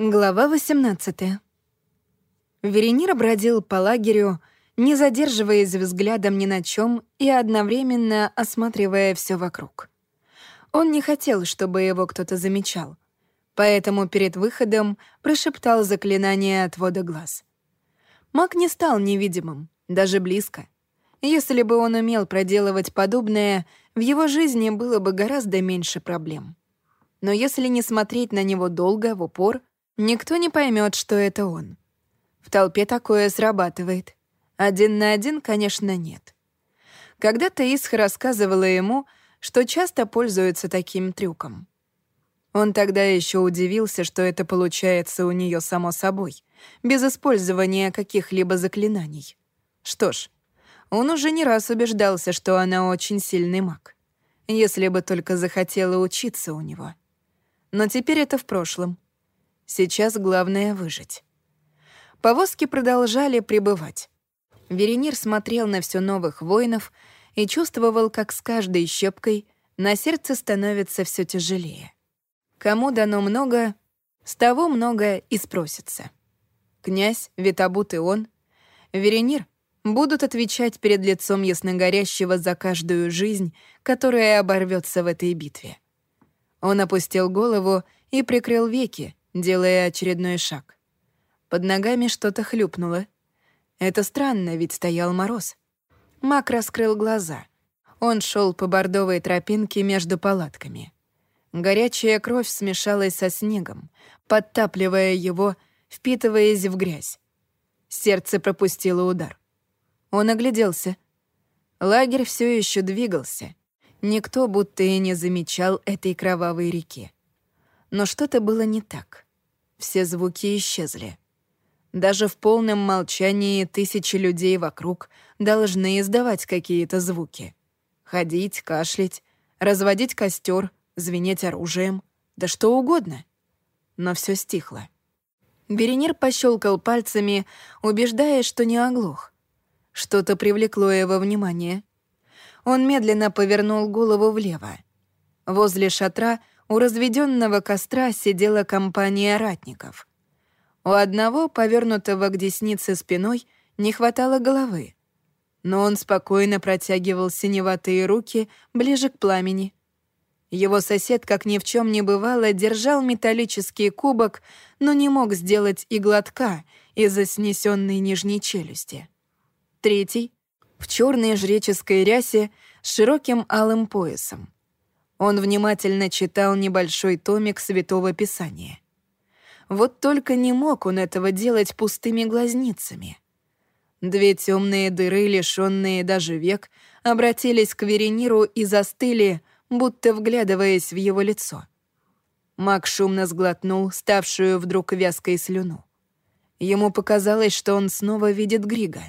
Глава 18. Веренир бродил по лагерю, не задерживаясь взглядом ни на чем и одновременно осматривая все вокруг. Он не хотел, чтобы его кто-то замечал, поэтому перед выходом прошептал заклинание отвода глаз. Маг не стал невидимым, даже близко. Если бы он умел проделывать подобное, в его жизни было бы гораздо меньше проблем. Но если не смотреть на него долго, в упор — Никто не поймет, что это он. В толпе такое срабатывает. Один на один, конечно, нет. Когда-то Исха рассказывала ему, что часто пользуется таким трюком. Он тогда еще удивился, что это получается у нее само собой, без использования каких-либо заклинаний. Что ж, он уже не раз убеждался, что она очень сильный маг. Если бы только захотела учиться у него. Но теперь это в прошлом — Сейчас главное — выжить. Повозки продолжали прибывать. Веренир смотрел на все новых воинов и чувствовал, как с каждой щепкой на сердце становится все тяжелее. Кому дано много, с того много и спросится. Князь, Витабут и он, Веренир будут отвечать перед лицом ясногорящего за каждую жизнь, которая оборвется в этой битве. Он опустил голову и прикрыл веки, делая очередной шаг. Под ногами что-то хлюпнуло. Это странно, ведь стоял мороз. Мак раскрыл глаза. Он шел по бордовой тропинке между палатками. Горячая кровь смешалась со снегом, подтапливая его, впитываясь в грязь. Сердце пропустило удар. Он огляделся. Лагерь все еще двигался. Никто будто и не замечал этой кровавой реки. Но что-то было не так. Все звуки исчезли. Даже в полном молчании тысячи людей вокруг должны издавать какие-то звуки. Ходить, кашлять, разводить костер, звенеть оружием, да что угодно. Но все стихло. Беренир пощелкал пальцами, убеждая, что не оглох. Что-то привлекло его внимание. Он медленно повернул голову влево. Возле шатра у разведенного костра сидела компания ратников. У одного, повернутого к деснице спиной, не хватало головы. Но он спокойно протягивал синеватые руки ближе к пламени. Его сосед, как ни в чем не бывало, держал металлический кубок, но не мог сделать и глотка из-за снесенной нижней челюсти. Третий — в черной жреческой рясе с широким алым поясом. Он внимательно читал небольшой томик Святого Писания. Вот только не мог он этого делать пустыми глазницами. Две темные дыры, лишенные даже век, обратились к Верениру и застыли, будто вглядываясь в его лицо. Мак шумно сглотнул ставшую вдруг вязкой слюну. Ему показалось, что он снова видит Грига.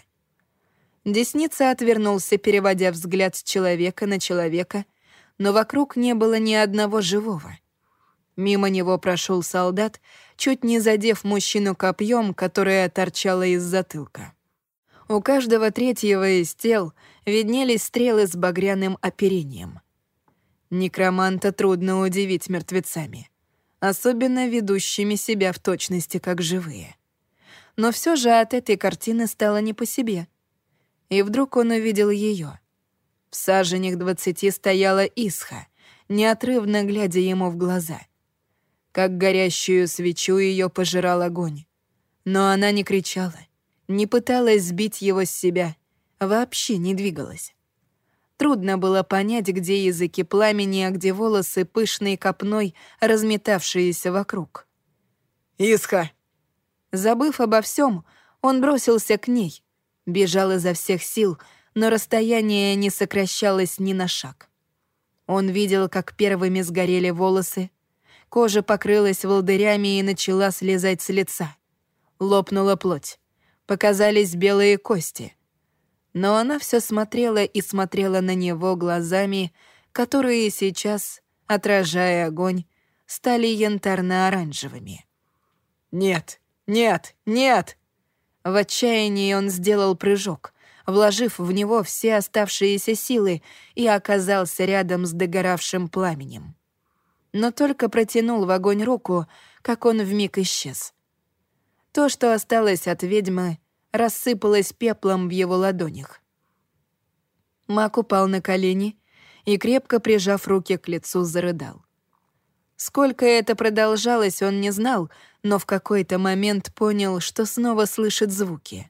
Десница отвернулся, переводя взгляд с человека на человека — но вокруг не было ни одного живого. Мимо него прошел солдат, чуть не задев мужчину копьем, которое торчало из затылка. У каждого третьего из тел виднелись стрелы с багряным оперением. Некроманта трудно удивить мертвецами, особенно ведущими себя в точности как живые. Но все же от этой картины стало не по себе. И вдруг он увидел ее. В саженях двадцати стояла Исха, неотрывно глядя ему в глаза. Как горящую свечу ее пожирал огонь. Но она не кричала, не пыталась сбить его с себя, вообще не двигалась. Трудно было понять, где языки пламени, а где волосы пышной копной, разметавшиеся вокруг. «Исха!» Забыв обо всем, он бросился к ней, бежал изо всех сил — но расстояние не сокращалось ни на шаг. Он видел, как первыми сгорели волосы, кожа покрылась волдырями и начала слезать с лица. Лопнула плоть, показались белые кости. Но она все смотрела и смотрела на него глазами, которые сейчас, отражая огонь, стали янтарно-оранжевыми. «Нет, нет, нет!» В отчаянии он сделал прыжок — вложив в него все оставшиеся силы, и оказался рядом с догоравшим пламенем. но только протянул в огонь руку, как он вмиг исчез. То, что осталось от ведьмы, рассыпалось пеплом в его ладонях. Мак упал на колени и, крепко прижав руки к лицу, зарыдал. Сколько это продолжалось, он не знал, но в какой-то момент понял, что снова слышит звуки.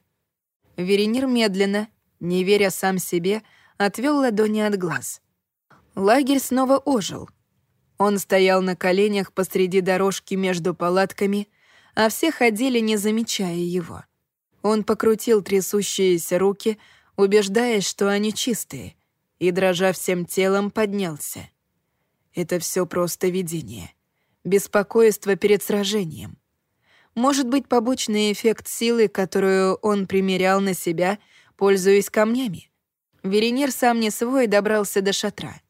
Веренир медленно, не веря сам себе, отвел ладони от глаз. Лагерь снова ожил. Он стоял на коленях посреди дорожки между палатками, а все ходили, не замечая его. Он покрутил трясущиеся руки, убеждаясь, что они чистые, и, дрожа всем телом, поднялся. Это все просто видение. Беспокойство перед сражением. Может быть, побочный эффект силы, которую он примерял на себя, пользуясь камнями. Веренир сам не свой добрался до шатра.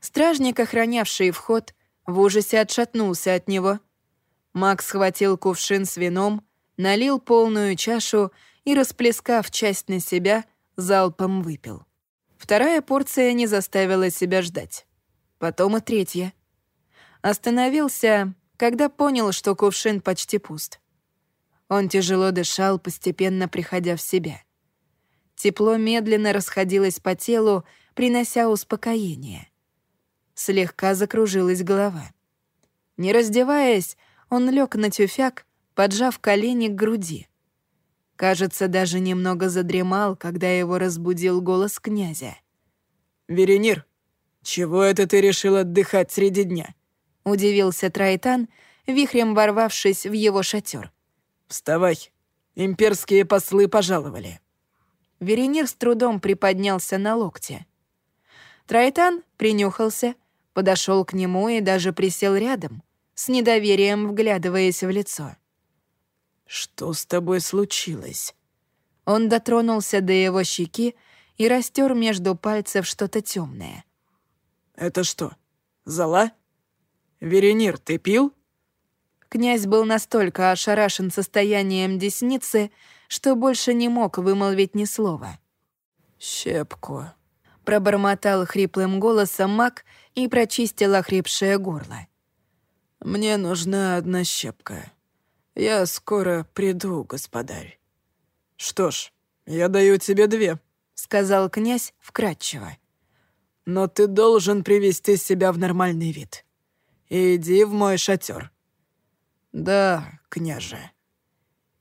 Стражник, охранявший вход, в ужасе отшатнулся от него. Макс схватил кувшин с вином, налил полную чашу и, расплескав часть на себя, залпом выпил. Вторая порция не заставила себя ждать. Потом и третья. Остановился, когда понял, что кувшин почти пуст. Он тяжело дышал, постепенно приходя в себя. Тепло медленно расходилось по телу, принося успокоение. Слегка закружилась голова. Не раздеваясь, он лег на тюфяк, поджав колени к груди. Кажется, даже немного задремал, когда его разбудил голос князя. «Веренир, чего это ты решил отдыхать среди дня?» — удивился Трайтан, вихрем ворвавшись в его шатер. «Вставай, имперские послы пожаловали». Веренир с трудом приподнялся на локте. Трайтан принюхался, подошел к нему и даже присел рядом, с недоверием вглядываясь в лицо. «Что с тобой случилось?» Он дотронулся до его щеки и растер между пальцев что-то темное. «Это что, зола? Веренир, ты пил?» Князь был настолько ошарашен состоянием десницы, что больше не мог вымолвить ни слова. «Щепку», — пробормотал хриплым голосом маг и прочистил охрипшее горло. «Мне нужна одна щепка. Я скоро приду, господарь». «Что ж, я даю тебе две», — сказал князь вкратчиво. «Но ты должен привести себя в нормальный вид. Иди в мой шатер. «Да, княже».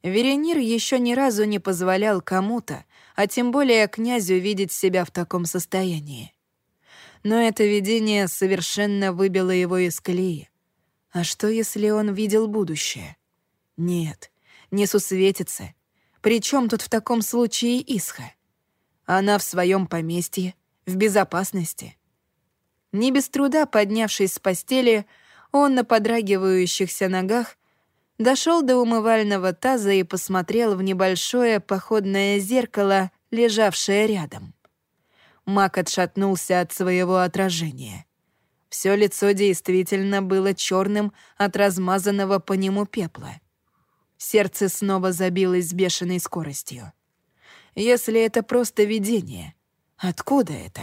Веренир еще ни разу не позволял кому-то, а тем более князю видеть себя в таком состоянии. Но это видение совершенно выбило его из колеи. А что, если он видел будущее? Нет, не сусветится. Причем тут в таком случае Исха? Она в своем поместье, в безопасности. Не без труда поднявшись с постели, он на подрагивающихся ногах дошел до умывального таза и посмотрел в небольшое походное зеркало, лежавшее рядом. Мак отшатнулся от своего отражения. Все лицо действительно было черным от размазанного по нему пепла. Сердце снова забилось с бешеной скоростью. Если это просто видение, откуда это?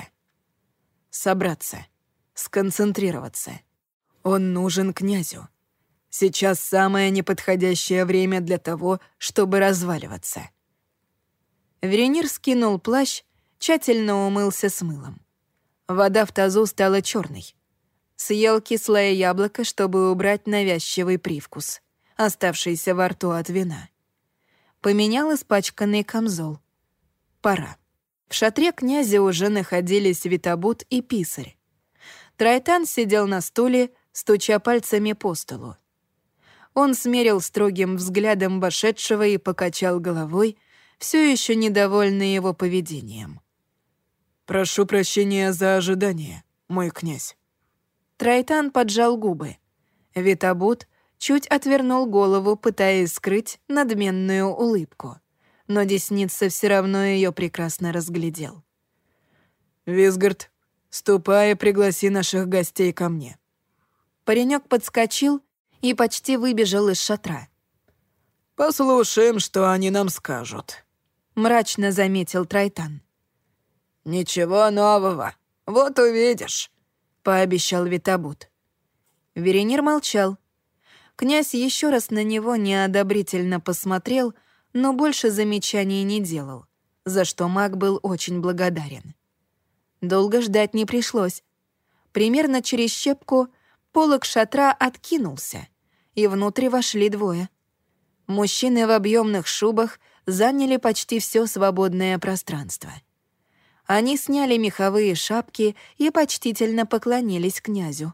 Собраться, сконцентрироваться. Он нужен князю. Сейчас самое неподходящее время для того, чтобы разваливаться. Веренир скинул плащ, тщательно умылся с мылом. Вода в тазу стала черной. Съел кислое яблоко, чтобы убрать навязчивый привкус, оставшийся во рту от вина. Поменял испачканный камзол. Пора. В шатре князя уже находились Витабут и Писарь. Трайтан сидел на стуле, стуча пальцами по столу. Он смерил строгим взглядом вошедшего и покачал головой, все еще недовольный его поведением. «Прошу прощения за ожидание, мой князь». Трайтан поджал губы. Витабут чуть отвернул голову, пытаясь скрыть надменную улыбку. Но Десница все равно ее прекрасно разглядел. «Визгард, ступай и пригласи наших гостей ко мне». Паренек подскочил и почти выбежал из шатра. «Послушаем, что они нам скажут», — мрачно заметил Трайтан. «Ничего нового. Вот увидишь», — пообещал Витабут. Веренир молчал. Князь еще раз на него неодобрительно посмотрел, но больше замечаний не делал, за что маг был очень благодарен. Долго ждать не пришлось. Примерно через щепку полог шатра откинулся, и внутрь вошли двое. Мужчины в объемных шубах заняли почти все свободное пространство. Они сняли меховые шапки и почтительно поклонились князю.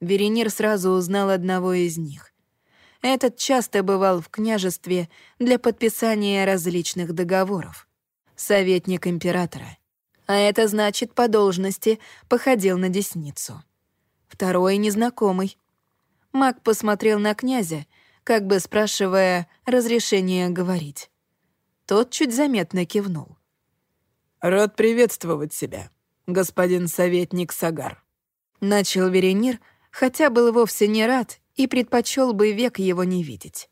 Веренир сразу узнал одного из них. Этот часто бывал в княжестве для подписания различных договоров. Советник императора. А это значит, по должности походил на десницу. Второй незнакомый. Маг посмотрел на князя, как бы спрашивая разрешения говорить. Тот чуть заметно кивнул. «Рад приветствовать тебя, господин советник Сагар», — начал Веренир, хотя был вовсе не рад и предпочел бы век его не видеть.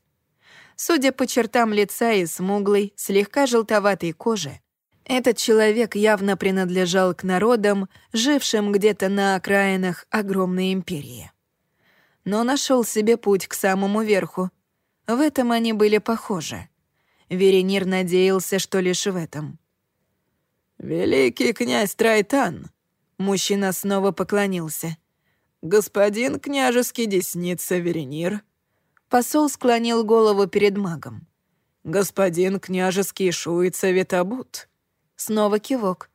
Судя по чертам лица и смуглой, слегка желтоватой кожи, этот человек явно принадлежал к народам, жившим где-то на окраинах огромной империи. Но нашел себе путь к самому верху. В этом они были похожи. Веренир надеялся, что лишь в этом. «Великий князь Трайтан!» Мужчина снова поклонился. «Господин княжеский десница Веренир». Посол склонил голову перед магом. «Господин княжеский шуица Витабут». Снова кивок.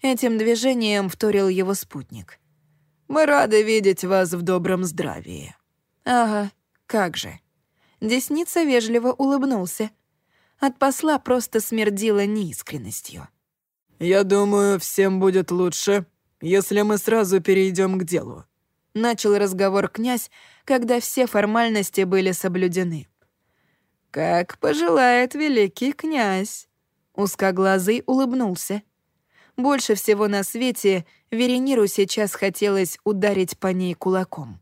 Этим движением вторил его спутник. «Мы рады видеть вас в добром здравии». «Ага, как же». Десница вежливо улыбнулся. От посла просто смердило неискренностью. «Я думаю, всем будет лучше, если мы сразу перейдем к делу», — начал разговор князь, когда все формальности были соблюдены. «Как пожелает великий князь». Узкоглазый улыбнулся. Больше всего на свете Верениру сейчас хотелось ударить по ней кулаком.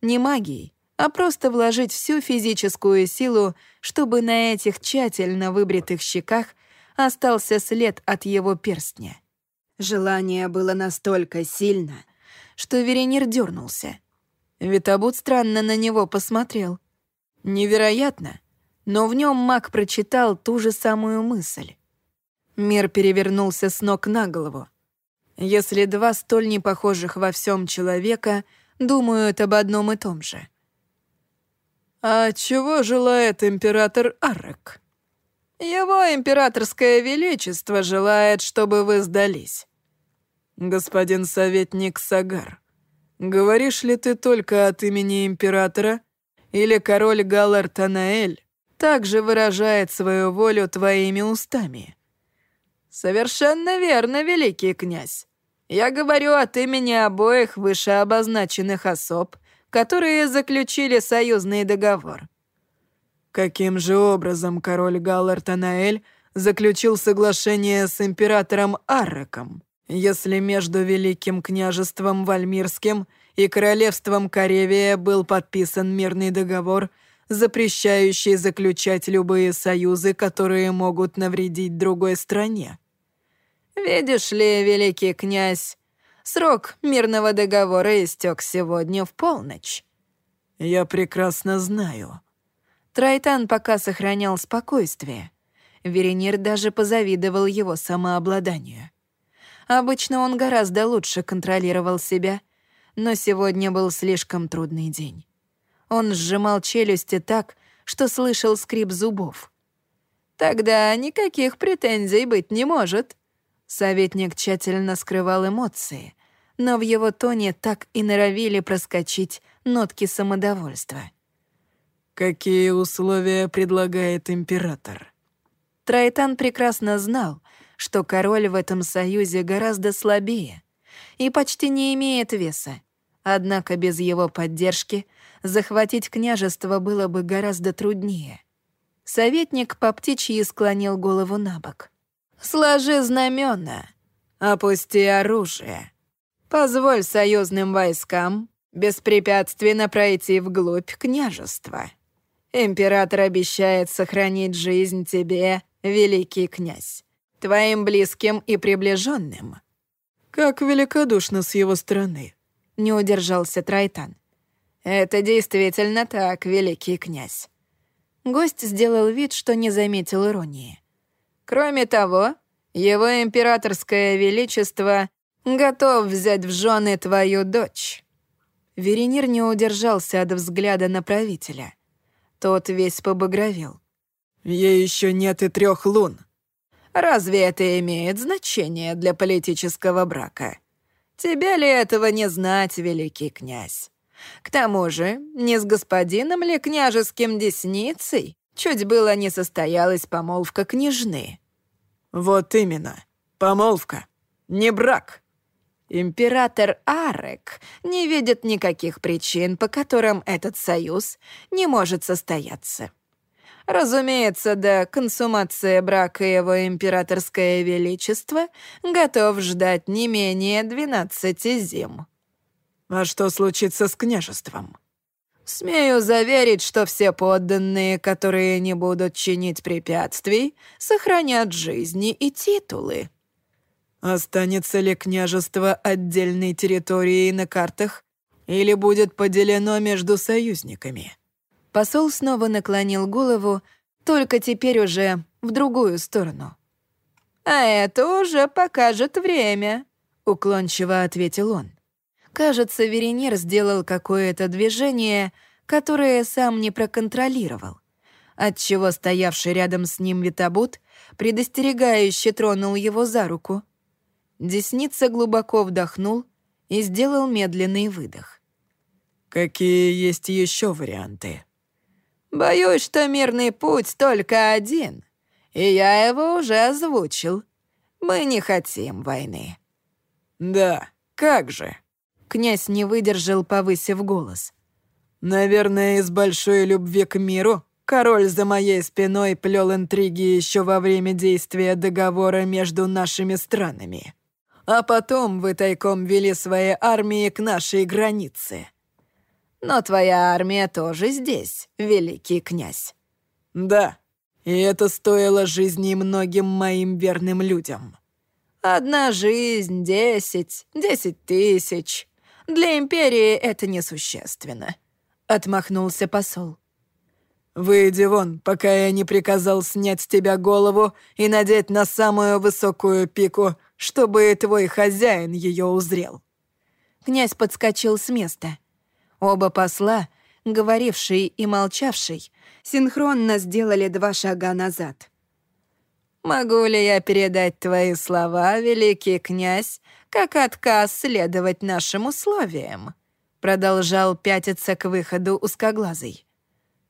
Не магией, а просто вложить всю физическую силу, чтобы на этих тщательно выбритых щеках остался след от его перстня. Желание было настолько сильно, что Веренир дернулся. Витабут странно на него посмотрел. Невероятно, но в нем маг прочитал ту же самую мысль. Мир перевернулся с ног на голову. Если два столь непохожих во всем человека думают об одном и том же. «А чего желает император Аррек?» «Его императорское величество желает, чтобы вы сдались». «Господин советник Сагар, говоришь ли ты только от имени императора или король Галар Танаэль также выражает свою волю твоими устами. Совершенно верно, великий князь. Я говорю от имени обоих вышеобозначенных особ, которые заключили союзный договор. Каким же образом король Галлар Танаэль заключил соглашение с императором Арреком, если между Великим княжеством Вальмирским и королевством Каревия был подписан мирный договор — запрещающий заключать любые союзы, которые могут навредить другой стране. Видишь ли, великий князь, срок мирного договора истек сегодня в полночь. Я прекрасно знаю. Трайтан пока сохранял спокойствие. Веренир даже позавидовал его самообладанию. Обычно он гораздо лучше контролировал себя, но сегодня был слишком трудный день. Он сжимал челюсти так, что слышал скрип зубов. «Тогда никаких претензий быть не может». Советник тщательно скрывал эмоции, но в его тоне так и норовили проскочить нотки самодовольства. «Какие условия предлагает император?» Трайтан прекрасно знал, что король в этом союзе гораздо слабее и почти не имеет веса, однако без его поддержки захватить княжество было бы гораздо труднее. Советник по птичьи склонил голову на бок. «Сложи знамена, опусти оружие. Позволь союзным войскам беспрепятственно пройти вглубь княжества. Император обещает сохранить жизнь тебе, великий князь, твоим близким и приближенным». «Как великодушно с его стороны», — не удержался Трайтан. Это действительно так, великий князь. Гость сделал вид, что не заметил иронии. Кроме того, его императорское величество готов взять в жены твою дочь». Веренир не удержался от взгляда на правителя. Тот весь побагровел. «Ей еще нет и трех лун». «Разве это имеет значение для политического брака? Тебе ли этого не знать, великий князь? К тому же, не с господином ли княжеским десницей чуть было не состоялась помолвка княжны?» «Вот именно. Помолвка. Не брак». Император Арек не видит никаких причин, по которым этот союз не может состояться. Разумеется, до консумации брака его императорское величество готов ждать не менее двенадцати зим. А что случится с княжеством? Смею заверить, что все подданные, которые не будут чинить препятствий, сохранят жизни и титулы. Останется ли княжество отдельной территорией на картах или будет поделено между союзниками? Посол снова наклонил голову, только теперь уже в другую сторону. «А это уже покажет время», — уклончиво ответил он. Кажется, Веренир сделал какое-то движение, которое сам не проконтролировал, отчего стоявший рядом с ним Витабут предостерегающе тронул его за руку — Десница глубоко вдохнул и сделал медленный выдох. «Какие есть еще варианты?» «Боюсь, что мирный путь только один, и я его уже озвучил. Мы не хотим войны». «Да, как же?» Князь не выдержал, повысив голос. «Наверное, из большой любви к миру король за моей спиной плел интриги еще во время действия договора между нашими странами» а потом вы тайком вели свои армии к нашей границе. Но твоя армия тоже здесь, великий князь. Да, и это стоило жизни многим моим верным людям. Одна жизнь, десять, десять тысяч. Для империи это несущественно. Отмахнулся посол. «Выйди вон, пока я не приказал снять с тебя голову и надеть на самую высокую пику, чтобы твой хозяин ее узрел». Князь подскочил с места. Оба посла, говоривший и молчавший, синхронно сделали два шага назад. «Могу ли я передать твои слова, великий князь, как отказ следовать нашим условиям?» Продолжал пятиться к выходу узкоглазый.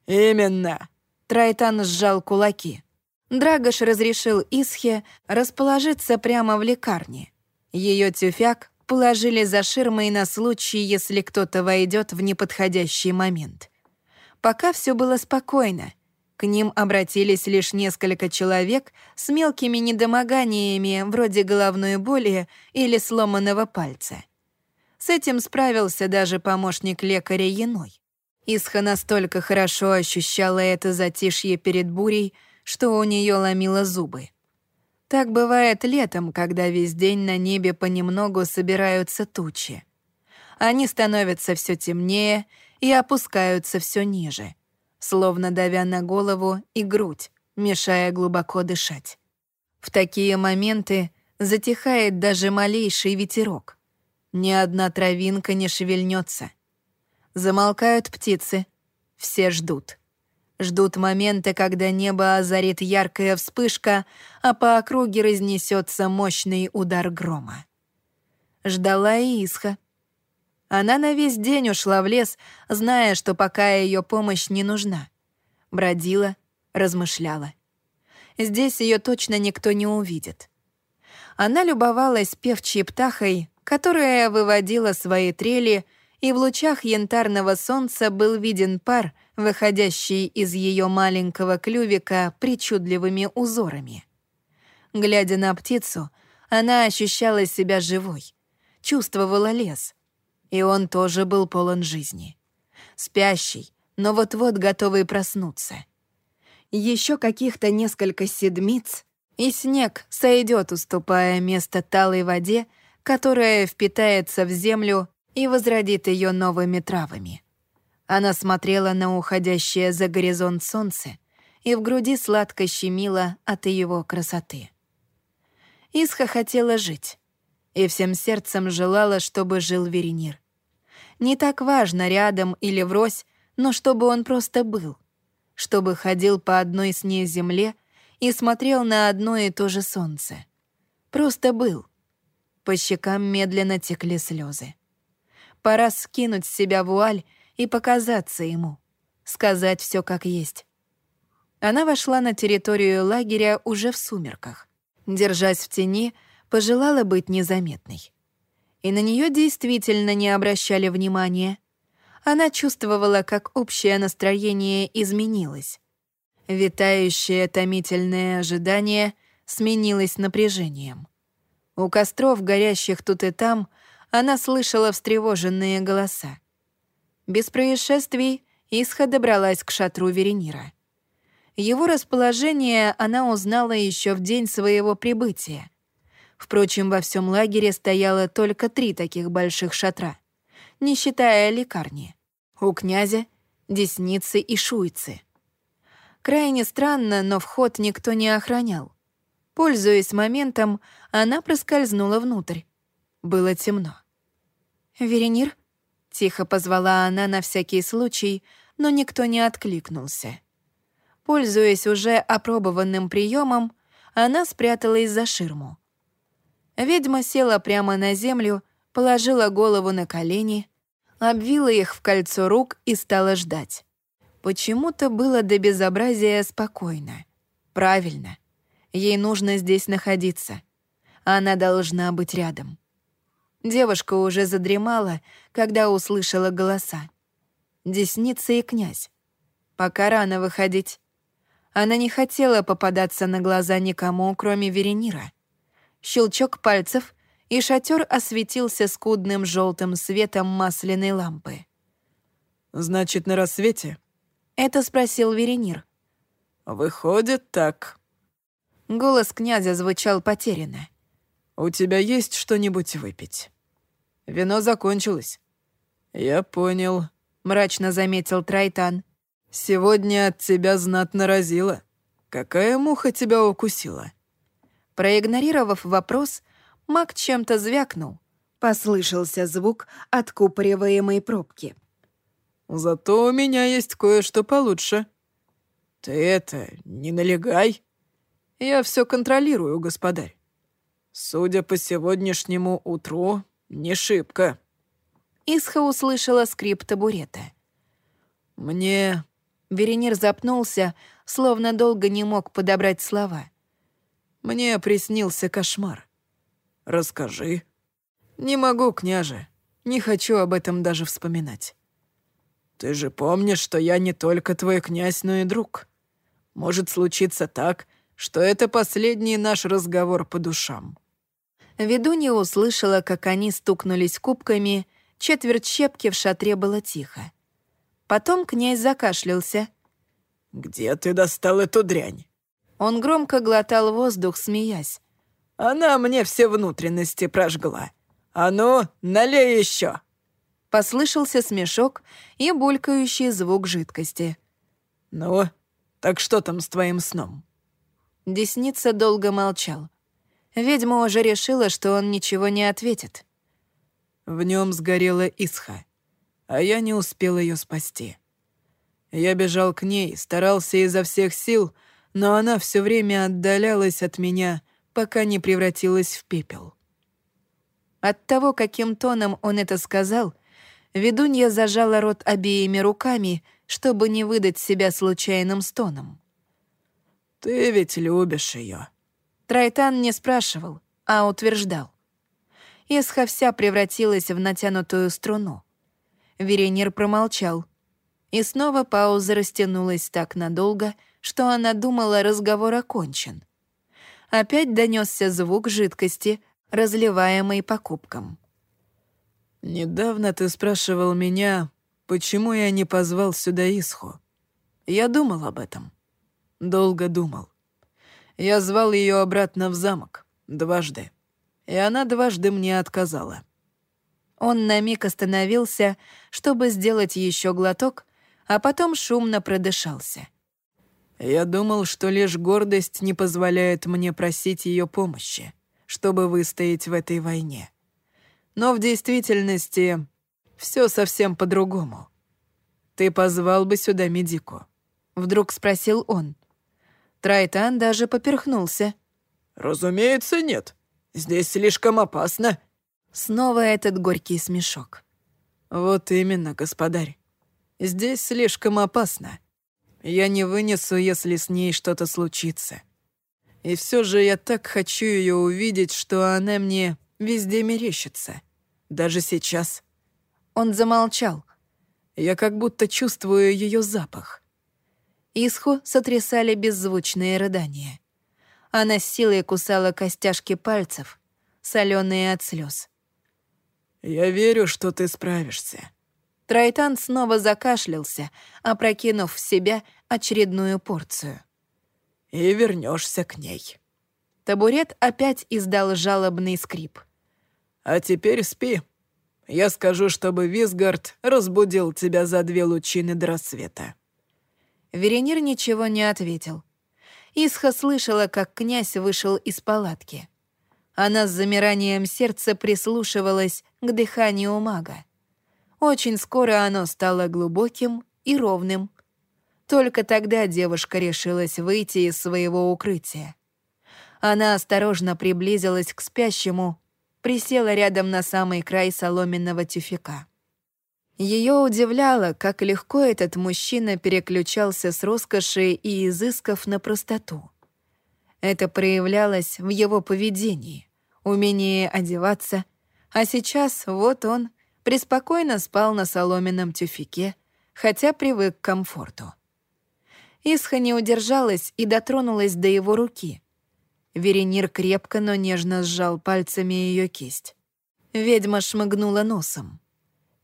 «Именно!» Трайтан сжал кулаки. Драгош разрешил Исхе расположиться прямо в лекарне. Ее тюфяк положили за ширмой на случай, если кто-то войдет в неподходящий момент. Пока все было спокойно. К ним обратились лишь несколько человек с мелкими недомоганиями вроде головной боли или сломанного пальца. С этим справился даже помощник лекаря Яной. Исха настолько хорошо ощущала это затишье перед бурей, что у нее ломило зубы. Так бывает летом, когда весь день на небе понемногу собираются тучи. Они становятся все темнее и опускаются все ниже, словно давя на голову и грудь, мешая глубоко дышать. В такие моменты затихает даже малейший ветерок. Ни одна травинка не шевельнется. Замолкают птицы, все ждут ждут момента, когда небо озарит яркая вспышка, а по округе разнесется мощный удар грома. Ждала и Исха. Она на весь день ушла в лес, зная, что пока ее помощь не нужна. Бродила, размышляла. Здесь ее точно никто не увидит. Она любовалась певчей птахой, которая выводила свои трели, и в лучах янтарного солнца был виден пар — выходящие из ее маленького клювика причудливыми узорами. Глядя на птицу, она ощущала себя живой, чувствовала лес. И он тоже был полон жизни. Спящий, но вот-вот готовый проснуться. Еще каких-то несколько седмиц, и снег сойдет, уступая место талой воде, которая впитается в землю и возродит ее новыми травами. Она смотрела на уходящее за горизонт солнце, и в груди сладко щемило от его красоты. Исха хотела жить, и всем сердцем желала, чтобы жил Веренир. Не так важно, рядом или врозь, но чтобы он просто был, чтобы ходил по одной с ней земле и смотрел на одно и то же солнце. Просто был. По щекам медленно текли слезы. Пора скинуть с себя вуаль и показаться ему, сказать все как есть. Она вошла на территорию лагеря уже в сумерках. Держась в тени, пожелала быть незаметной. И на нее действительно не обращали внимания. Она чувствовала, как общее настроение изменилось. Витающее томительное ожидание сменилось напряжением. У костров, горящих тут и там, она слышала встревоженные голоса. Без происшествий Исха добралась к шатру Веренира. Его расположение она узнала еще в день своего прибытия. Впрочем, во всем лагере стояло только три таких больших шатра, не считая лекарни. У князя, десницы и шуйцы. Крайне странно, но вход никто не охранял. Пользуясь моментом, она проскользнула внутрь. Было темно. «Веренир?» — тихо позвала она на всякий случай, но никто не откликнулся. Пользуясь уже опробованным приемом, она спряталась за ширму. Ведьма села прямо на землю, положила голову на колени, обвила их в кольцо рук и стала ждать. Почему-то было до безобразия спокойно. Правильно. Ей нужно здесь находиться. Она должна быть рядом. Девушка уже задремала, когда услышала голоса. Десница и князь. Пока рано выходить. Она не хотела попадаться на глаза никому, кроме Веренира. Щелчок пальцев, и шатер осветился скудным желтым светом масляной лампы. «Значит, на рассвете?» — это спросил Веренир. «Выходит так». Голос князя звучал потерянно. «У тебя есть что-нибудь выпить?» «Вино закончилось». «Я понял», — мрачно заметил Трайтан. «Сегодня от тебя знатно разило. Какая муха тебя укусила?» Проигнорировав вопрос, маг чем-то звякнул. Послышался звук откупориваемой пробки. «Зато у меня есть кое-что получше». «Ты это, не налегай. Я все контролирую, господарь. Судя по сегодняшнему утру, не шибко». Исха услышала скрип табурета. «Мне Веренир запнулся, словно долго не мог подобрать слова. «Мне приснился кошмар. Расскажи». «Не могу, княже. Не хочу об этом даже вспоминать». «Ты же помнишь, что я не только твой князь, но и друг. Может случиться так, что это последний наш разговор по душам». Ведунья услышала, как они стукнулись кубками, четверть щепки в шатре было тихо. Потом князь закашлялся. «Где ты достал эту дрянь?» Он громко глотал воздух, смеясь. «Она мне все внутренности прожгла. А ну, налей еще!» Послышался смешок и булькающий звук жидкости. «Ну, так что там с твоим сном?» Десница долго молчал. Ведьма уже решила, что он ничего не ответит. В нем сгорела Исха а я не успел ее спасти. Я бежал к ней, старался изо всех сил, но она все время отдалялась от меня, пока не превратилась в пепел. От того, каким тоном он это сказал, ведунья зажала рот обеими руками, чтобы не выдать себя случайным стоном. «Ты ведь любишь ее. Трайтан не спрашивал, а утверждал. Исха вся превратилась в натянутую струну. Веренир промолчал. И снова пауза растянулась так надолго, что она думала, разговор окончен. Опять донесся звук жидкости, разливаемой по кубкам. «Недавно ты спрашивал меня, почему я не позвал сюда Исху. Я думал об этом. Долго думал. Я звал ее обратно в замок, дважды. И она дважды мне отказала. Он на миг остановился, чтобы сделать еще глоток, а потом шумно продышался. «Я думал, что лишь гордость не позволяет мне просить ее помощи, чтобы выстоять в этой войне. Но в действительности все совсем по-другому. Ты позвал бы сюда Медику?» Вдруг спросил он. Трайтан даже поперхнулся. «Разумеется, нет. Здесь слишком опасно». Снова этот горький смешок. «Вот именно, господарь. Здесь слишком опасно. Я не вынесу, если с ней что-то случится. И все же я так хочу ее увидеть, что она мне везде мерещится. Даже сейчас». Он замолчал. Я как будто чувствую ее запах. Исху сотрясали беззвучные рыдания. Она с силой кусала костяшки пальцев, соленые от слез. «Я верю, что ты справишься». Трайтан снова закашлялся, опрокинув в себя очередную порцию. «И вернешься к ней». Табурет опять издал жалобный скрип. «А теперь спи. Я скажу, чтобы Висгард разбудил тебя за две лучины до рассвета». Веренир ничего не ответил. Исха слышала, как князь вышел из палатки. Она с замиранием сердца прислушивалась к дыханию мага. Очень скоро оно стало глубоким и ровным. Только тогда девушка решилась выйти из своего укрытия. Она осторожно приблизилась к спящему, присела рядом на самый край соломенного тюфяка. Ее удивляло, как легко этот мужчина переключался с роскоши и изысков на простоту. Это проявлялось в его поведении, умении одеваться, а сейчас вот он преспокойно спал на соломенном тюфике, хотя привык к комфорту. Исха не удержалась и дотронулась до его руки. Веренир крепко, но нежно сжал пальцами ее кисть. Ведьма шмыгнула носом.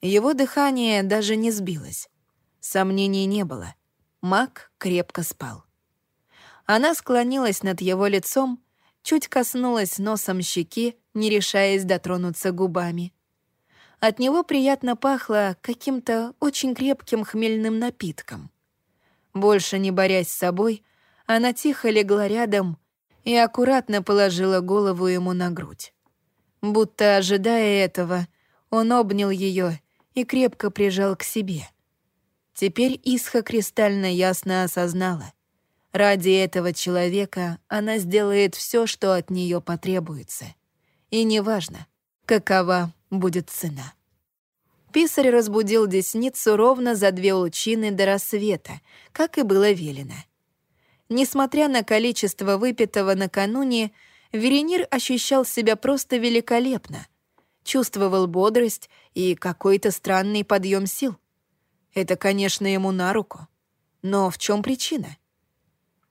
Его дыхание даже не сбилось. Сомнений не было. Маг крепко спал. Она склонилась над его лицом, чуть коснулась носом щеки, не решаясь дотронуться губами. От него приятно пахло каким-то очень крепким хмельным напитком. Больше не борясь с собой, она тихо легла рядом и аккуратно положила голову ему на грудь. Будто ожидая этого, он обнял ее и крепко прижал к себе. Теперь Исха кристально ясно осознала. Ради этого человека она сделает все, что от нее потребуется. И неважно, какова будет цена. Писарь разбудил десницу ровно за две лучины до рассвета, как и было велено. Несмотря на количество выпитого накануне, Веренир ощущал себя просто великолепно — чувствовал бодрость и какой-то странный подъем сил. Это, конечно, ему на руку. Но в чем причина?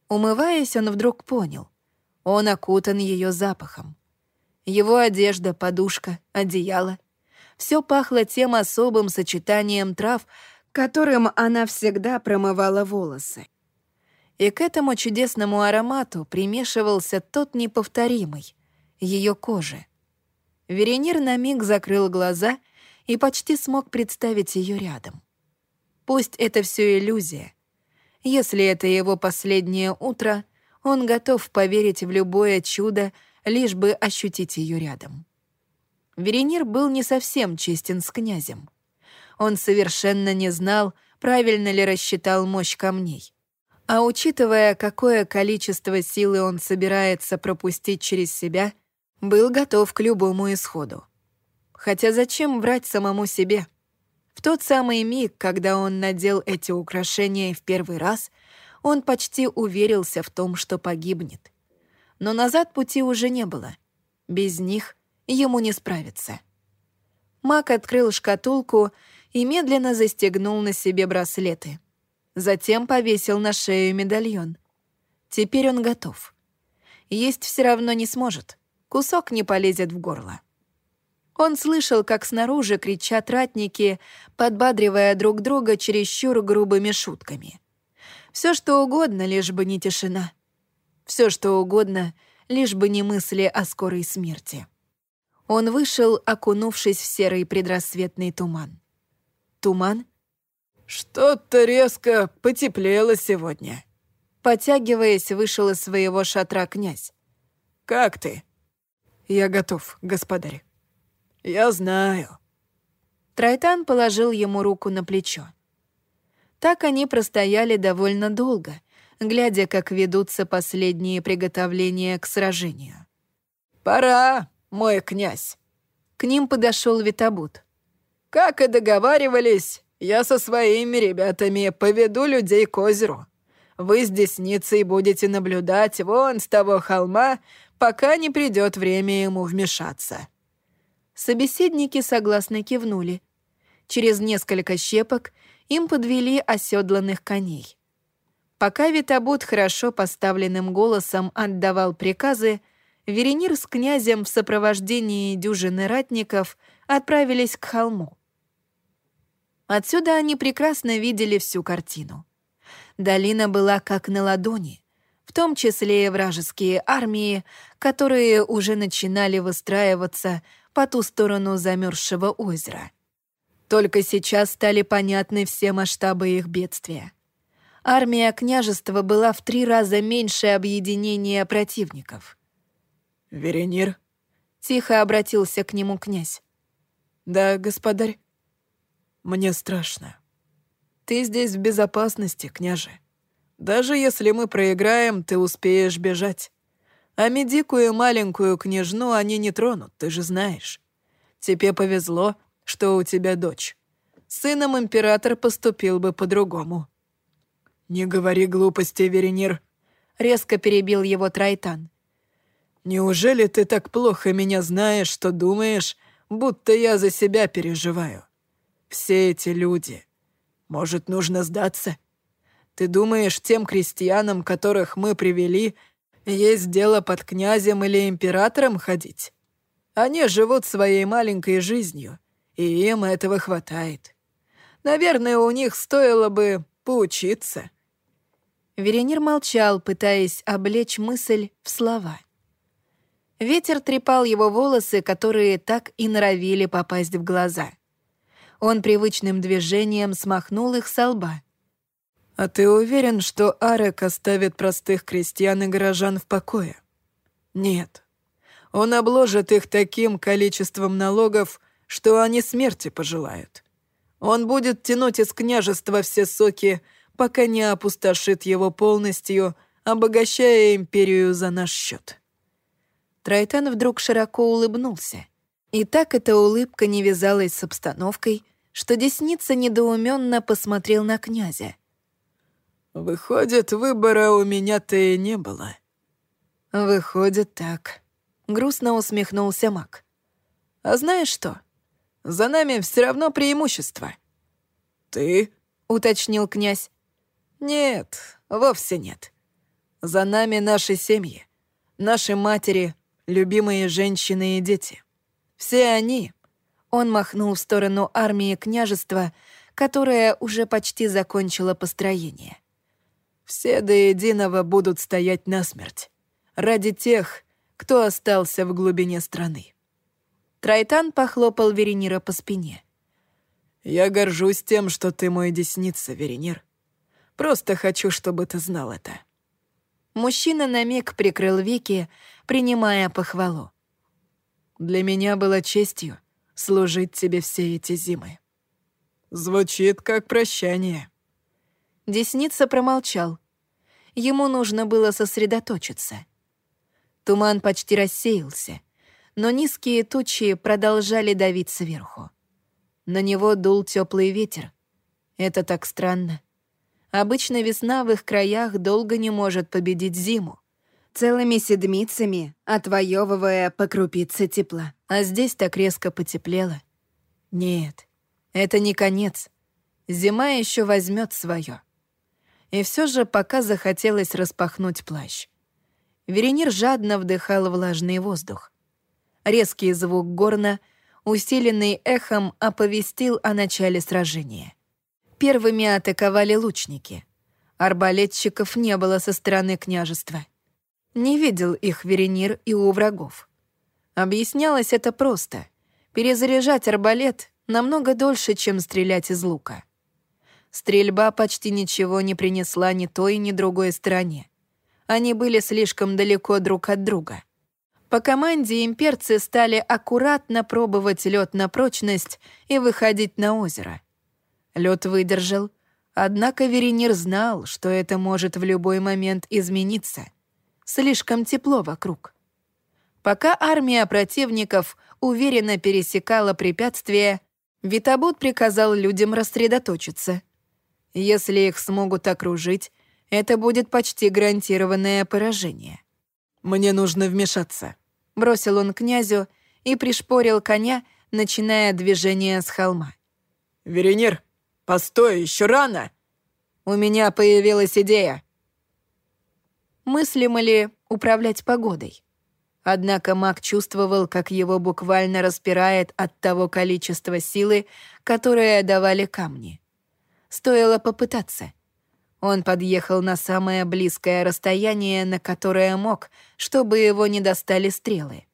Умываясь, он вдруг понял. Он окутан ее запахом. Его одежда, подушка, одеяло — все пахло тем особым сочетанием трав, которым она всегда промывала волосы. И к этому чудесному аромату примешивался тот неповторимый — ее кожи. Веренир на миг закрыл глаза и почти смог представить ее рядом. Пусть это все иллюзия. Если это его последнее утро, он готов поверить в любое чудо, лишь бы ощутить ее рядом. Веренир был не совсем честен с князем. Он совершенно не знал, правильно ли рассчитал мощь камней. А учитывая, какое количество силы он собирается пропустить через себя — был готов к любому исходу. Хотя зачем врать самому себе? В тот самый миг, когда он надел эти украшения в первый раз, он почти уверился в том, что погибнет. Но назад пути уже не было. Без них ему не справиться. Мак открыл шкатулку и медленно застегнул на себе браслеты. Затем повесил на шею медальон. Теперь он готов. Есть все равно не сможет кусок не полезет в горло. Он слышал, как снаружи кричат ратники, подбадривая друг друга чересчур грубыми шутками. Все что угодно, лишь бы не тишина. Все что угодно, лишь бы не мысли о скорой смерти. Он вышел, окунувшись в серый предрассветный туман. Туман? Что-то резко потеплело сегодня. Потягиваясь, вышел из своего шатра князь. «Как ты?» «Я готов, господарь». «Я знаю». Трайтан положил ему руку на плечо. Так они простояли довольно долго, глядя, как ведутся последние приготовления к сражению. «Пора, мой князь!» К ним подошел Витабут. «Как и договаривались, я со своими ребятами поведу людей к озеру. Вы с десницей будете наблюдать вон с того холма, пока не придет время ему вмешаться». Собеседники согласно кивнули. Через несколько щепок им подвели оседланных коней. Пока Витабут хорошо поставленным голосом отдавал приказы, Веренир с князем в сопровождении дюжины ратников отправились к холму. Отсюда они прекрасно видели всю картину. Долина была как на ладони, в том числе и вражеские армии, которые уже начинали выстраиваться по ту сторону замерзшего озера. Только сейчас стали понятны все масштабы их бедствия. Армия княжества была в три раза меньше объединения противников. «Веренир?» — тихо обратился к нему князь. «Да, господарь. Мне страшно. Ты здесь в безопасности, княже. Даже если мы проиграем, ты успеешь бежать. А Медику и маленькую княжну они не тронут, ты же знаешь. Тебе повезло, что у тебя дочь. Сыном император поступил бы по-другому». «Не говори глупости, Веренир», — резко перебил его Трайтан. «Неужели ты так плохо меня знаешь, что думаешь, будто я за себя переживаю? Все эти люди, может, нужно сдаться? Ты думаешь, тем крестьянам, которых мы привели, есть дело под князем или императором ходить? Они живут своей маленькой жизнью, и им этого хватает. Наверное, у них стоило бы поучиться». Веренир молчал, пытаясь облечь мысль в слова. Ветер трепал его волосы, которые так и норовили попасть в глаза. Он привычным движением смахнул их со лба. «А ты уверен, что Арек оставит простых крестьян и горожан в покое?» «Нет. Он обложит их таким количеством налогов, что они смерти пожелают. Он будет тянуть из княжества все соки, пока не опустошит его полностью, обогащая империю за наш счет. Трайтан вдруг широко улыбнулся. И так эта улыбка не вязалась с обстановкой, что Десница недоуменно посмотрел на князя. «Выходит, выбора у меня-то и не было». «Выходит так», — грустно усмехнулся маг. «А знаешь что? За нами все равно преимущество». «Ты?» — уточнил князь. «Нет, вовсе нет. За нами наши семьи, наши матери, любимые женщины и дети. Все они он махнул в сторону армии княжества, которая уже почти закончила построение. «Все до единого будут стоять насмерть. Ради тех, кто остался в глубине страны». Трайтан похлопал Веренира по спине. «Я горжусь тем, что ты мой десница, Веренир. Просто хочу, чтобы ты знал это». Мужчина на миг прикрыл веки, принимая похвалу. «Для меня было честью служить тебе все эти зимы». «Звучит как прощание». Десница промолчал. Ему нужно было сосредоточиться. Туман почти рассеялся, но низкие тучи продолжали давить сверху. На него дул теплый ветер. Это так странно. Обычно весна в их краях долго не может победить зиму целыми седмицами, отвоевывая по крупице тепла. А здесь так резко потеплело. Нет, это не конец. Зима еще возьмет свое. И все же пока захотелось распахнуть плащ. Веренир жадно вдыхал влажный воздух. Резкий звук горна, усиленный эхом, оповестил о начале сражения. Первыми атаковали лучники. Арбалетчиков не было со стороны княжества — не видел их Веренир и у врагов. Объяснялось это просто. Перезаряжать арбалет намного дольше, чем стрелять из лука. Стрельба почти ничего не принесла ни той, ни другой стороне. Они были слишком далеко друг от друга. По команде имперцы стали аккуратно пробовать лед на прочность и выходить на озеро. Лед выдержал, однако Веренир знал, что это может в любой момент измениться. Слишком тепло вокруг. Пока армия противников уверенно пересекала препятствия, Витабут приказал людям рассредоточиться. Если их смогут окружить, это будет почти гарантированное поражение. «Мне нужно вмешаться», — бросил он князю и пришпорил коня, начиная движение с холма. «Веренир, постой, еще рано!» «У меня появилась идея». Мыслимо ли управлять погодой? Однако маг чувствовал, как его буквально распирает от того количества силы, которое давали камни. Стоило попытаться. Он подъехал на самое близкое расстояние, на которое мог, чтобы его не достали стрелы.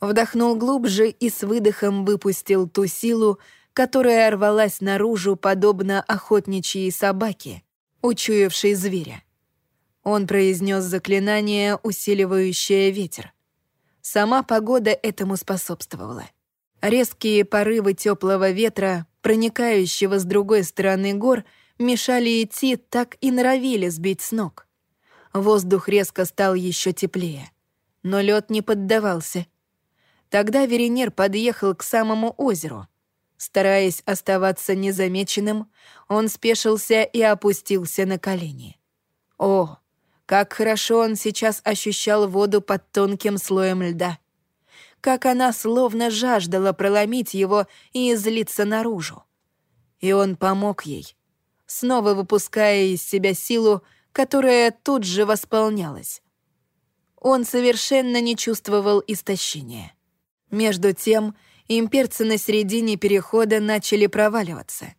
Вдохнул глубже и с выдохом выпустил ту силу, которая рвалась наружу, подобно охотничьей собаке, учуявшей зверя. Он произнес заклинание, усиливающее ветер. Сама погода этому способствовала. Резкие порывы теплого ветра, проникающего с другой стороны гор, мешали идти, так и норовили сбить с ног. Воздух резко стал еще теплее, но лед не поддавался. Тогда Веренер подъехал к самому озеру. Стараясь оставаться незамеченным, он спешился и опустился на колени. О, как хорошо он сейчас ощущал воду под тонким слоем льда. Как она словно жаждала проломить его и излиться наружу. И он помог ей, снова выпуская из себя силу, которая тут же восполнялась. Он совершенно не чувствовал истощения. Между тем, имперцы на середине перехода начали проваливаться.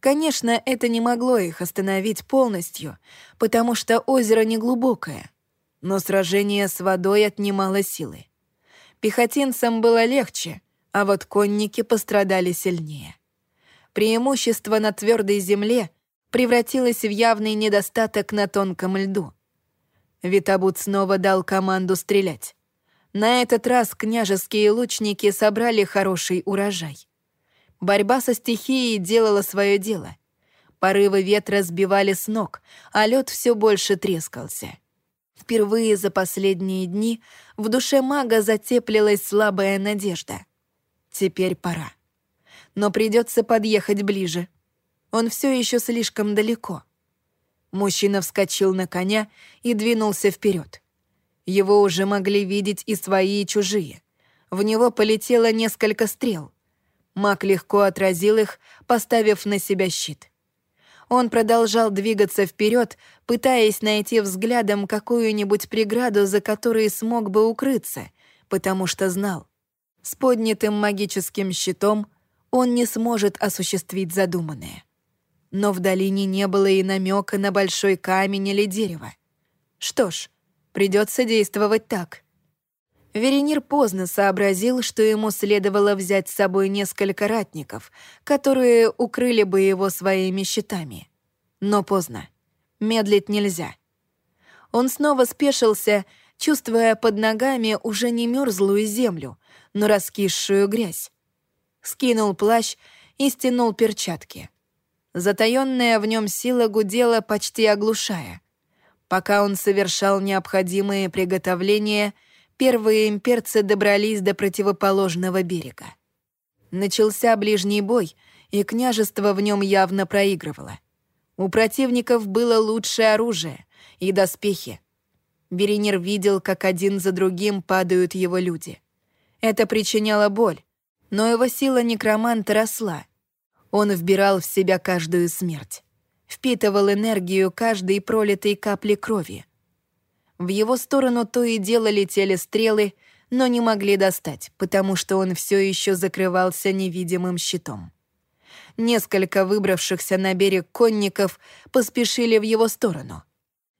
Конечно, это не могло их остановить полностью, потому что озеро неглубокое, но сражение с водой отнимало силы. Пехотинцам было легче, а вот конники пострадали сильнее. Преимущество на твердой земле превратилось в явный недостаток на тонком льду. Витабут снова дал команду стрелять. На этот раз княжеские лучники собрали хороший урожай. Борьба со стихией делала свое дело. Порывы ветра сбивали с ног, а лед все больше трескался. Впервые за последние дни в душе мага затеплилась слабая надежда. Теперь пора. Но придется подъехать ближе — он все еще слишком далеко. Мужчина вскочил на коня и двинулся вперед. Его уже могли видеть и свои, и чужие. В него полетело несколько стрел. Маг легко отразил их, поставив на себя щит. Он продолжал двигаться вперед, пытаясь найти взглядом какую-нибудь преграду, за которой смог бы укрыться, потому что знал, с поднятым магическим щитом он не сможет осуществить задуманное но в долине не было и намека на большой камень или дерево. Что ж, придется действовать так. Веренир поздно сообразил, что ему следовало взять с собой несколько ратников, которые укрыли бы его своими щитами. Но поздно. Медлить нельзя. Он снова спешился, чувствуя под ногами уже не мерзлую землю, но раскисшую грязь. Скинул плащ и стянул перчатки. Затаённая в нем сила гудела, почти оглушая. Пока он совершал необходимые приготовления, первые имперцы добрались до противоположного берега. Начался ближний бой, и княжество в нем явно проигрывало. У противников было лучшее оружие и доспехи. Беренир видел, как один за другим падают его люди. Это причиняло боль, но его сила некроманта росла — он вбирал в себя каждую смерть, впитывал энергию каждой пролитой капли крови. В его сторону то и дело летели стрелы, но не могли достать, потому что он все еще закрывался невидимым щитом. Несколько выбравшихся на берег конников поспешили в его сторону.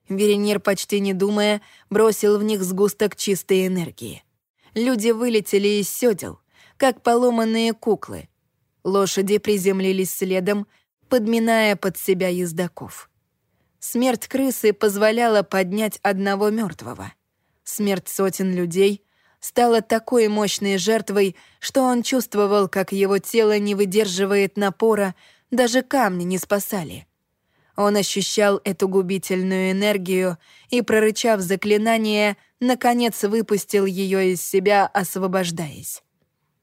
Веренир, почти не думая, бросил в них сгусток чистой энергии. Люди вылетели из сёдел, как поломанные куклы. Лошади приземлились следом, подминая под себя ездаков. Смерть крысы позволяла поднять одного мертвого. Смерть сотен людей стала такой мощной жертвой, что он чувствовал, как его тело не выдерживает напора, даже камни не спасали. Он ощущал эту губительную энергию и, прорычав заклинание, наконец выпустил ее из себя, освобождаясь.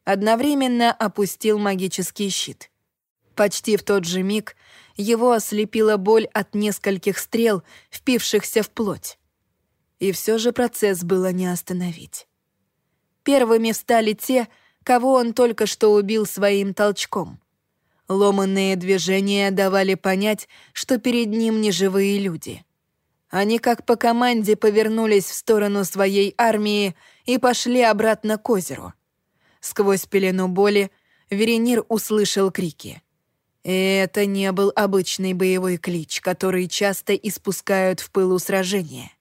Одновременно опустил магический щит. Почти в тот же миг его ослепила боль от нескольких стрел, впившихся в плоть. И все же процесс было не остановить. Первыми встали те, кого он только что убил своим толчком. Ломанные движения давали понять, что перед ним не живые люди. Они как по команде повернулись в сторону своей армии и пошли обратно к озеру. Сквозь пелену боли Веренир услышал крики. Это не был обычный боевой клич, который часто испускают в пылу сражения,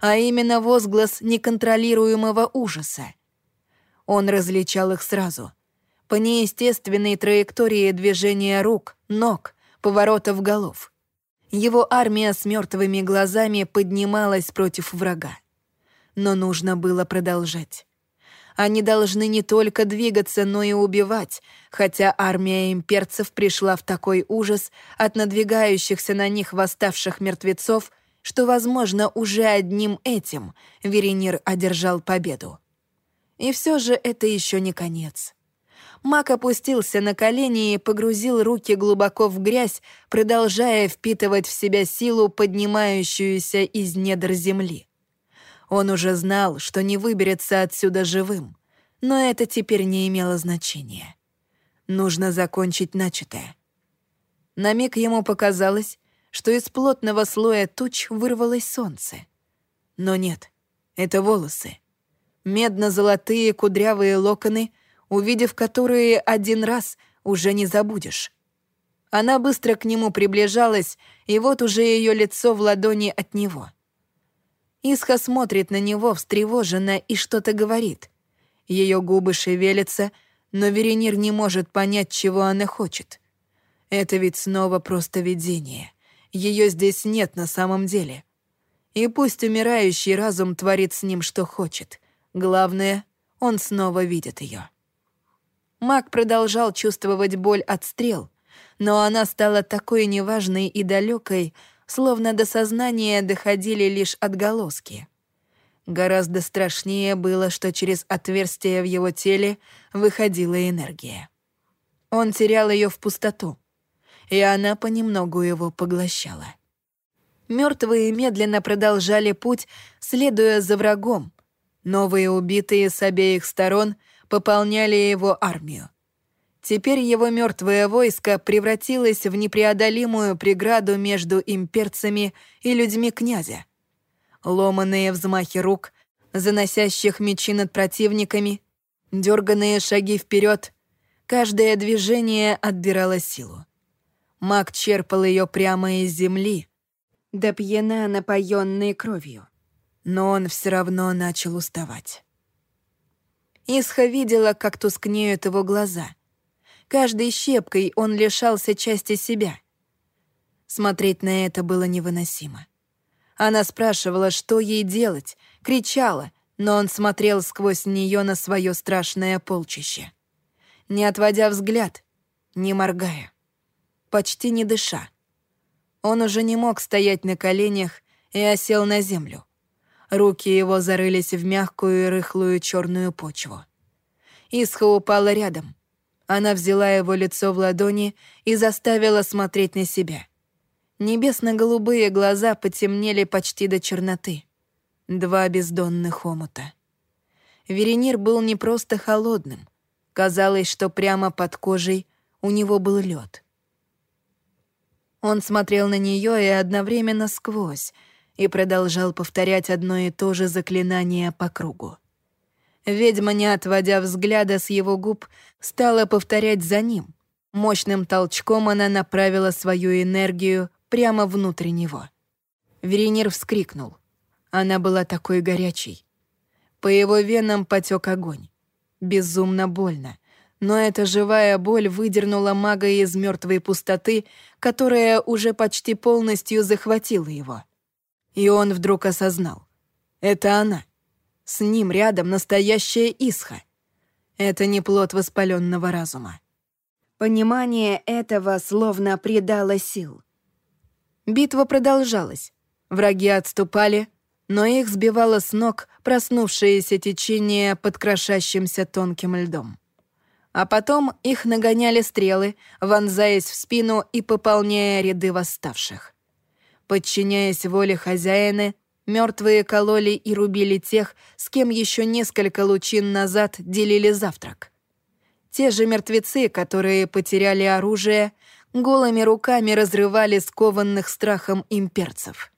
а именно возглас неконтролируемого ужаса. Он различал их сразу. По неестественной траектории движения рук, ног, поворотов голов. Его армия с мертвыми глазами поднималась против врага. Но нужно было продолжать. Они должны не только двигаться, но и убивать, хотя армия имперцев пришла в такой ужас от надвигающихся на них восставших мертвецов, что, возможно, уже одним этим Веренир одержал победу. И все же это еще не конец. Мак опустился на колени и погрузил руки глубоко в грязь, продолжая впитывать в себя силу, поднимающуюся из недр земли. Он уже знал, что не выберется отсюда живым, но это теперь не имело значения. Нужно закончить начатое. На миг ему показалось, что из плотного слоя туч вырвалось солнце. Но нет, это волосы. Медно-золотые кудрявые локоны, увидев которые один раз, уже не забудешь. Она быстро к нему приближалась, и вот уже ее лицо в ладони от него — Исха смотрит на него встревоженно и что-то говорит. Ее губы шевелятся, но Веренир не может понять, чего она хочет. Это ведь снова просто видение. Ее здесь нет на самом деле. И пусть умирающий разум творит с ним, что хочет. Главное, он снова видит ее. Маг продолжал чувствовать боль от стрел, но она стала такой неважной и далекой, словно до сознания доходили лишь отголоски. Гораздо страшнее было, что через отверстие в его теле выходила энергия. Он терял ее в пустоту, и она понемногу его поглощала. Мертвые медленно продолжали путь, следуя за врагом. Новые убитые с обеих сторон пополняли его армию. Теперь его мертвое войско превратилось в непреодолимую преграду между имперцами и людьми князя. Ломанные взмахи рук, заносящих мечи над противниками, дерганные шаги вперед, каждое движение отбирало силу. Маг черпал ее прямо из земли, до пьяна напоенной кровью. Но он все равно начал уставать. Исха видела, как тускнеют его глаза — Каждой щепкой он лишался части себя. Смотреть на это было невыносимо. Она спрашивала, что ей делать, кричала, но он смотрел сквозь нее на свое страшное полчище. Не отводя взгляд, не моргая, почти не дыша. Он уже не мог стоять на коленях и осел на землю. Руки его зарылись в мягкую и рыхлую черную почву. Исха упала рядом — она взяла его лицо в ладони и заставила смотреть на себя. Небесно-голубые глаза потемнели почти до черноты. Два бездонных омута. Веренир был не просто холодным. Казалось, что прямо под кожей у него был лед. Он смотрел на нее и одновременно сквозь, и продолжал повторять одно и то же заклинание по кругу. Ведьма, не отводя взгляда с его губ, стала повторять за ним. Мощным толчком она направила свою энергию прямо внутрь него. Веренир вскрикнул. Она была такой горячей. По его венам потек огонь. Безумно больно. Но эта живая боль выдернула мага из мертвой пустоты, которая уже почти полностью захватила его. И он вдруг осознал. Это она. С ним рядом настоящая Исха. Это не плод воспаленного разума. Понимание этого словно придало сил. Битва продолжалась. Враги отступали, но их сбивало с ног проснувшееся течение под крошащимся тонким льдом. А потом их нагоняли стрелы, вонзаясь в спину и пополняя ряды восставших. Подчиняясь воле хозяина, мертвые кололи и рубили тех, с кем еще несколько лучин назад делили завтрак. Те же мертвецы, которые потеряли оружие, голыми руками разрывали скованных страхом имперцев.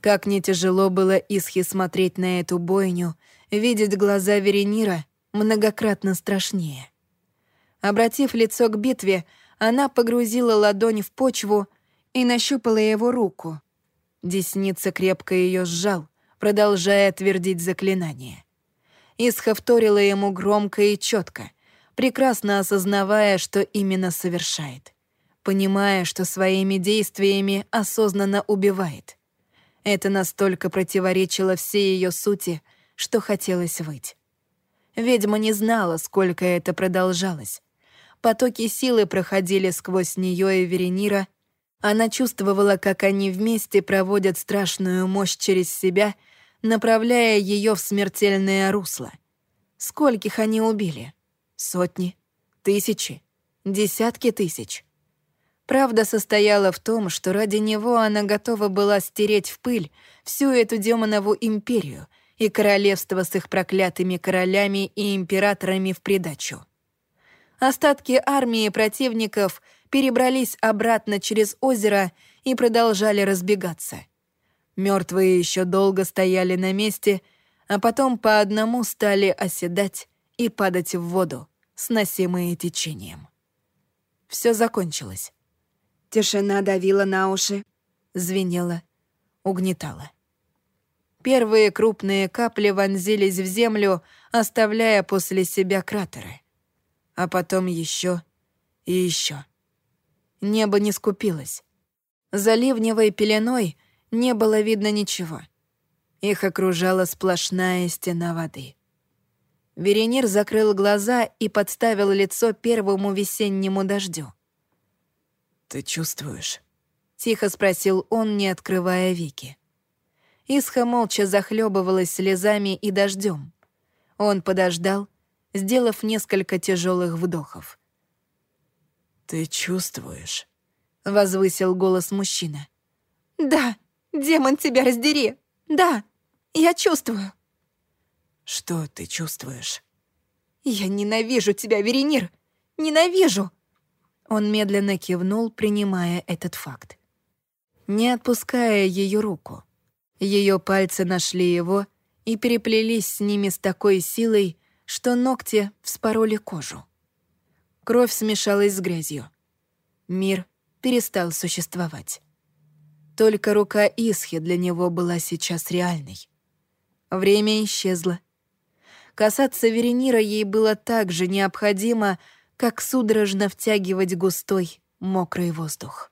Как не тяжело было Исхи смотреть на эту бойню, видеть глаза Веренира многократно страшнее. Обратив лицо к битве, она погрузила ладонь в почву и нащупала его руку. Десница крепко ее сжал, продолжая твердить заклинание. Исха вторила ему громко и четко, прекрасно осознавая, что именно совершает, понимая, что своими действиями осознанно убивает. Это настолько противоречило всей ее сути, что хотелось выть. Ведьма не знала, сколько это продолжалось, Потоки силы проходили сквозь нее и Веренира. Она чувствовала, как они вместе проводят страшную мощь через себя, направляя ее в смертельное русло. Скольких они убили? Сотни? Тысячи? Десятки тысяч? Правда состояла в том, что ради него она готова была стереть в пыль всю эту демонову империю и королевство с их проклятыми королями и императорами в придачу. Остатки армии противников перебрались обратно через озеро и продолжали разбегаться. Мертвые еще долго стояли на месте, а потом по одному стали оседать и падать в воду, сносимые течением. Все закончилось. Тишина давила на уши, звенела, угнетала. Первые крупные капли вонзились в землю, оставляя после себя кратеры а потом еще и еще. Небо не скупилось. За ливневой пеленой не было видно ничего. Их окружала сплошная стена воды. Веренир закрыл глаза и подставил лицо первому весеннему дождю. «Ты чувствуешь?» — тихо спросил он, не открывая веки. Исха молча захлебывалась слезами и дождем. Он подождал, сделав несколько тяжелых вдохов. «Ты чувствуешь?» — возвысил голос мужчина. «Да, демон тебя раздери! Да, я чувствую!» «Что ты чувствуешь?» «Я ненавижу тебя, Веренир! Ненавижу!» Он медленно кивнул, принимая этот факт. Не отпуская ее руку. Ее пальцы нашли его и переплелись с ними с такой силой, что ногти вспороли кожу. Кровь смешалась с грязью. Мир перестал существовать. Только рука Исхи для него была сейчас реальной. Время исчезло. Касаться Веренира ей было так же необходимо, как судорожно втягивать густой, мокрый воздух.